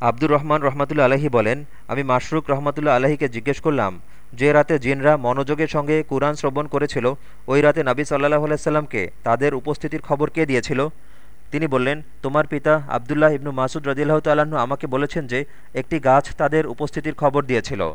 আব্দুর রহমান রহমাতুল্লা আলহী বলেন, আমি মাশরুক রহমাতুল্লা আলহীকে জিজ্ঞেস করলাম, যে রাতে জিনরা মনোযোগের সঙ্গে কুরআন শ্রবণ করেছিল, ওই রাতে নাবি সাল্লাহ আলাইসাল্লামকে তাদের উপস্থিতির খবর কে দিয়েছিল? তিনি বললেন, তোমার পিতা আবদুল্লাহ ইবনু মাসুদ রদিল্লাহ তাল্লাহ্ন আমাকে বলেছেন যে, একটি গাছ তাদের উপস্থিতির খবর দিয়েছিল।